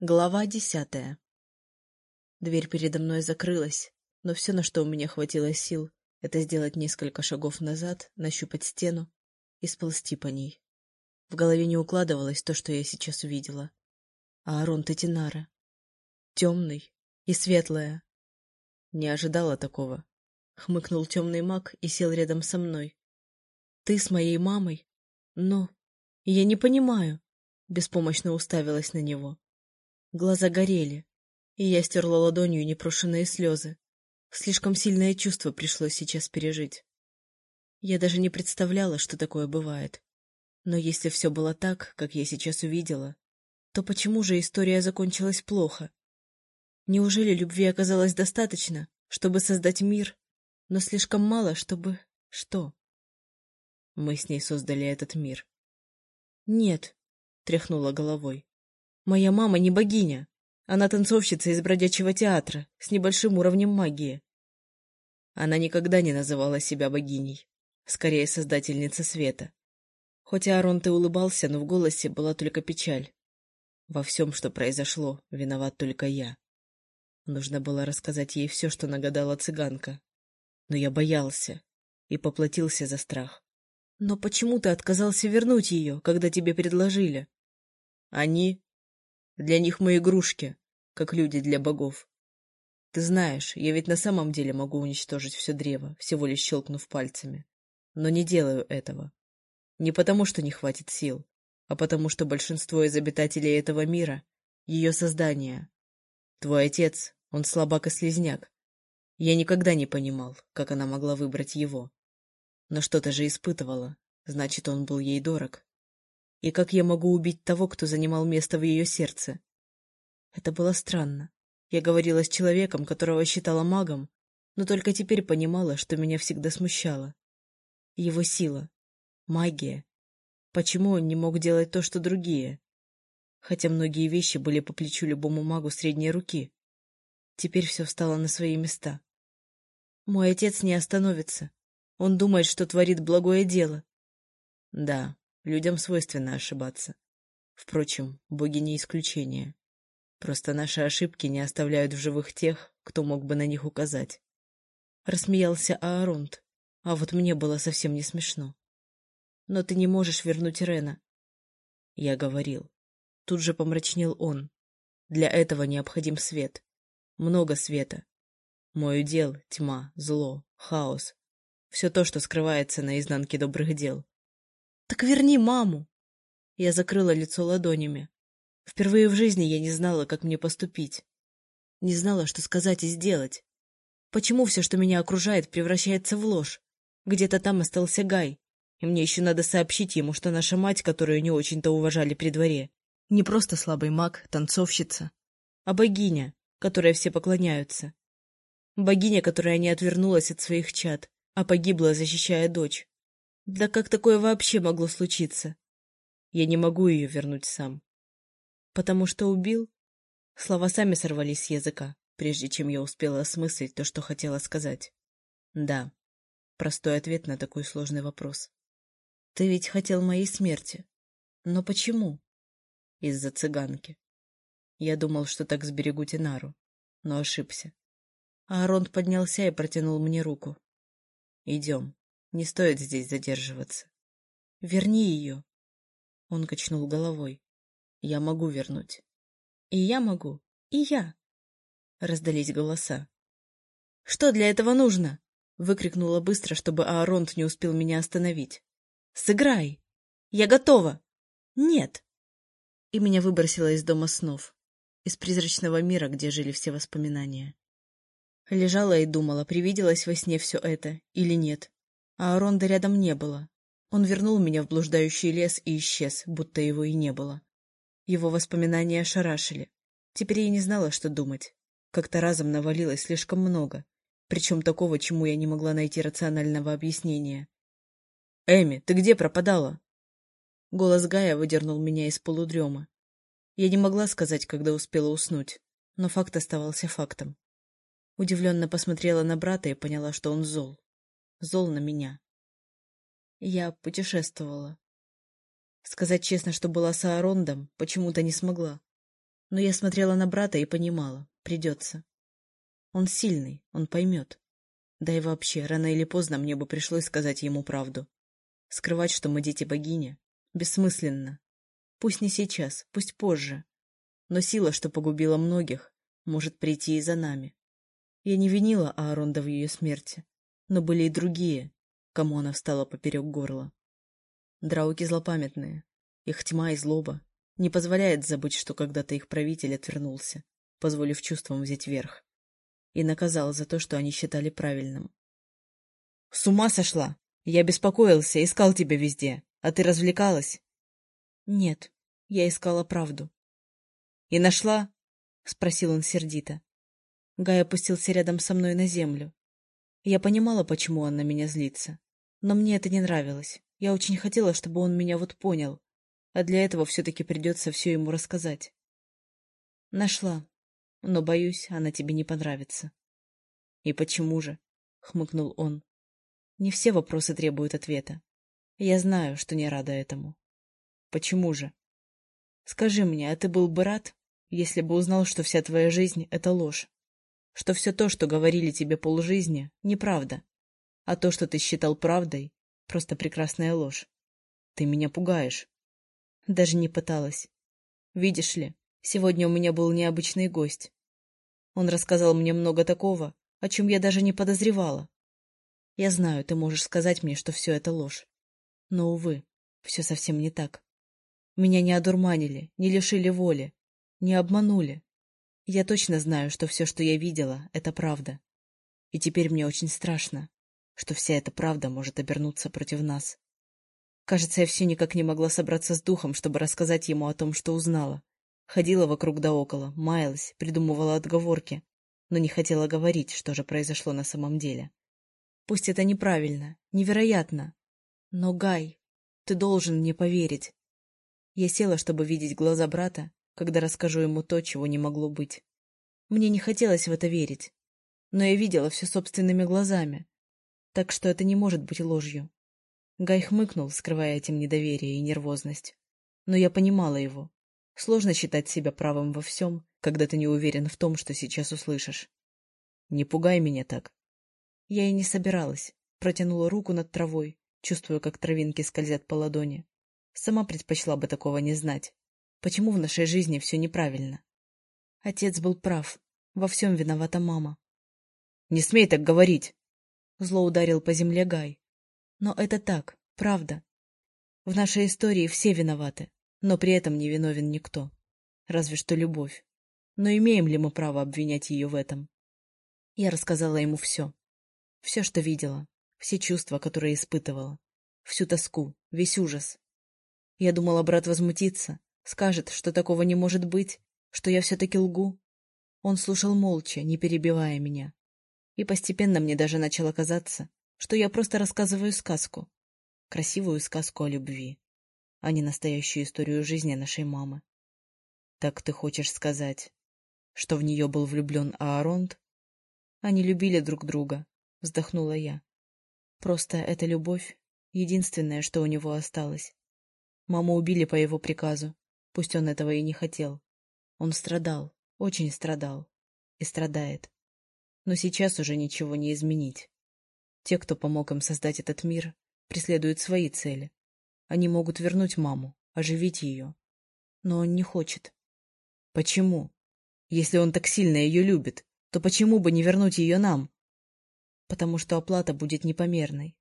Глава десятая Дверь передо мной закрылась, но все, на что у меня хватило сил, это сделать несколько шагов назад, нащупать стену и сползти по ней. В голове не укладывалось то, что я сейчас увидела. А Арон Татинара. Темный и светлая. Не ожидала такого. Хмыкнул темный маг и сел рядом со мной. Ты с моей мамой? Но... Я не понимаю. Беспомощно уставилась на него. Глаза горели, и я стерла ладонью непрошенные слезы. Слишком сильное чувство пришлось сейчас пережить. Я даже не представляла, что такое бывает. Но если все было так, как я сейчас увидела, то почему же история закончилась плохо? Неужели любви оказалось достаточно, чтобы создать мир, но слишком мало, чтобы... что? Мы с ней создали этот мир. Нет, тряхнула головой. Моя мама не богиня. Она танцовщица из бродячего театра с небольшим уровнем магии. Она никогда не называла себя богиней, скорее создательница света. Хоть Аарон ты улыбался, но в голосе была только печаль. Во всем, что произошло, виноват только я. Нужно было рассказать ей все, что нагадала цыганка. Но я боялся и поплатился за страх. Но почему ты отказался вернуть ее, когда тебе предложили? Они для них мы игрушки, как люди для богов. Ты знаешь, я ведь на самом деле могу уничтожить все древо, всего лишь щелкнув пальцами. Но не делаю этого. Не потому, что не хватит сил, а потому, что большинство из обитателей этого мира — ее создание. Твой отец, он слабак и слезняк. Я никогда не понимал, как она могла выбрать его. Но что-то же испытывала, значит, он был ей дорог. И как я могу убить того, кто занимал место в ее сердце? Это было странно. Я говорила с человеком, которого считала магом, но только теперь понимала, что меня всегда смущало. Его сила. Магия. Почему он не мог делать то, что другие? Хотя многие вещи были по плечу любому магу средней руки. Теперь все встало на свои места. Мой отец не остановится. Он думает, что творит благое дело. Да, Людям свойственно ошибаться. Впрочем, боги не исключение. Просто наши ошибки не оставляют в живых тех, кто мог бы на них указать. Рассмеялся Ааронт, а вот мне было совсем не смешно. Но ты не можешь вернуть Рена. Я говорил. Тут же помрачнел он. Для этого необходим свет. Много света. Мой удел — тьма, зло, хаос. Все то, что скрывается на изнанке добрых дел. «Так верни маму!» Я закрыла лицо ладонями. Впервые в жизни я не знала, как мне поступить. Не знала, что сказать и сделать. Почему все, что меня окружает, превращается в ложь? Где-то там остался Гай, и мне еще надо сообщить ему, что наша мать, которую не очень-то уважали при дворе, не просто слабый маг, танцовщица, а богиня, которой все поклоняются. Богиня, которая не отвернулась от своих чад, а погибла, защищая дочь. Да как такое вообще могло случиться? Я не могу ее вернуть сам. Потому что убил? Слова сами сорвались с языка, прежде чем я успела осмыслить то, что хотела сказать. Да. Простой ответ на такой сложный вопрос. Ты ведь хотел моей смерти. Но почему? Из-за цыганки. Я думал, что так сберегу Тинару, но ошибся. Аарон поднялся и протянул мне руку. Идем. Не стоит здесь задерживаться. Верни ее. Он качнул головой. Я могу вернуть. И я могу. И я. Раздались голоса. Что для этого нужно? Выкрикнула быстро, чтобы Ааронт не успел меня остановить. Сыграй. Я готова. Нет. И меня выбросило из дома снов. Из призрачного мира, где жили все воспоминания. Лежала и думала, привиделось во сне все это или нет а Аронда рядом не было. Он вернул меня в блуждающий лес и исчез, будто его и не было. Его воспоминания ошарашили. Теперь я не знала, что думать. Как-то разом навалилось слишком много, причем такого, чему я не могла найти рационального объяснения. «Эми, ты где пропадала?» Голос Гая выдернул меня из полудрема. Я не могла сказать, когда успела уснуть, но факт оставался фактом. Удивленно посмотрела на брата и поняла, что он зол зол на меня. Я путешествовала. Сказать честно, что была с Аарондом, почему-то не смогла. Но я смотрела на брата и понимала, придется. Он сильный, он поймет. Да и вообще, рано или поздно мне бы пришлось сказать ему правду. Скрывать, что мы дети богини, бессмысленно. Пусть не сейчас, пусть позже. Но сила, что погубила многих, может прийти и за нами. Я не винила Ааронда в ее смерти, но были и другие, кому она встала поперек горла. Драуки злопамятные, их тьма и злоба не позволяет забыть, что когда-то их правитель отвернулся, позволив чувствам взять верх, и наказал за то, что они считали правильным. — С ума сошла! Я беспокоился, искал тебя везде, а ты развлекалась? — Нет, я искала правду. — И нашла? — спросил он сердито. Гай опустился рядом со мной на землю. Я понимала, почему он на меня злится. Но мне это не нравилось. Я очень хотела, чтобы он меня вот понял. А для этого все-таки придется все ему рассказать. Нашла. Но, боюсь, она тебе не понравится. И почему же? — хмыкнул он. Не все вопросы требуют ответа. Я знаю, что не рада этому. Почему же? Скажи мне, а ты был бы рад, если бы узнал, что вся твоя жизнь — это ложь? Что все то, что говорили тебе полжизни, неправда, а то, что ты считал правдой, просто прекрасная ложь. Ты меня пугаешь. Даже не пыталась. Видишь ли, сегодня у меня был необычный гость. Он рассказал мне много такого, о чем я даже не подозревала. Я знаю, ты можешь сказать мне, что все это ложь. Но, увы, все совсем не так. Меня не одурманили, не лишили воли, не обманули. Я точно знаю, что все, что я видела, — это правда. И теперь мне очень страшно, что вся эта правда может обернуться против нас. Кажется, я все никак не могла собраться с духом, чтобы рассказать ему о том, что узнала. Ходила вокруг да около, маялась, придумывала отговорки, но не хотела говорить, что же произошло на самом деле. Пусть это неправильно, невероятно. Но, Гай, ты должен мне поверить. Я села, чтобы видеть глаза брата, когда расскажу ему то, чего не могло быть. Мне не хотелось в это верить, но я видела все собственными глазами, так что это не может быть ложью. Гай хмыкнул, скрывая этим недоверие и нервозность. Но я понимала его. Сложно считать себя правым во всем, когда ты не уверен в том, что сейчас услышишь. Не пугай меня так. Я и не собиралась. Протянула руку над травой, чувствуя, как травинки скользят по ладони. Сама предпочла бы такого не знать. Почему в нашей жизни все неправильно? Отец был прав. Во всем виновата мама. — Не смей так говорить! Зло ударил по земле Гай. Но это так, правда. В нашей истории все виноваты, но при этом не виновен никто. Разве что любовь. Но имеем ли мы право обвинять ее в этом? Я рассказала ему все. Все, что видела. Все чувства, которые испытывала. Всю тоску, весь ужас. Я думала, брат возмутится, скажет, что такого не может быть, что я все-таки лгу. Он слушал молча, не перебивая меня. И постепенно мне даже начало казаться, что я просто рассказываю сказку. Красивую сказку о любви, а не настоящую историю жизни нашей мамы. Так ты хочешь сказать, что в нее был влюблен Ааронд? Они любили друг друга, вздохнула я. Просто эта любовь — единственное, что у него осталось. Маму убили по его приказу, пусть он этого и не хотел. Он страдал, очень страдал и страдает. Но сейчас уже ничего не изменить. Те, кто помог им создать этот мир, преследуют свои цели. Они могут вернуть маму, оживить ее. Но он не хочет. Почему? Если он так сильно ее любит, то почему бы не вернуть ее нам? Потому что оплата будет непомерной.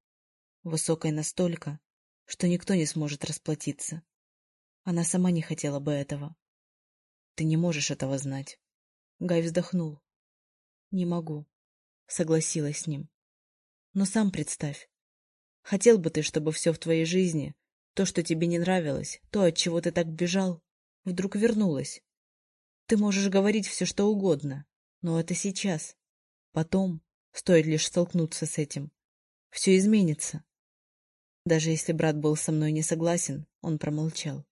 Высокой настолько, что никто не сможет расплатиться. Она сама не хотела бы этого. Ты не можешь этого знать. Гай вздохнул. Не могу. Согласилась с ним. Но сам представь. Хотел бы ты, чтобы все в твоей жизни, то, что тебе не нравилось, то, от чего ты так бежал, вдруг вернулось. Ты можешь говорить все, что угодно, но это сейчас. Потом, стоит лишь столкнуться с этим, все изменится. Даже если брат был со мной не согласен, он промолчал.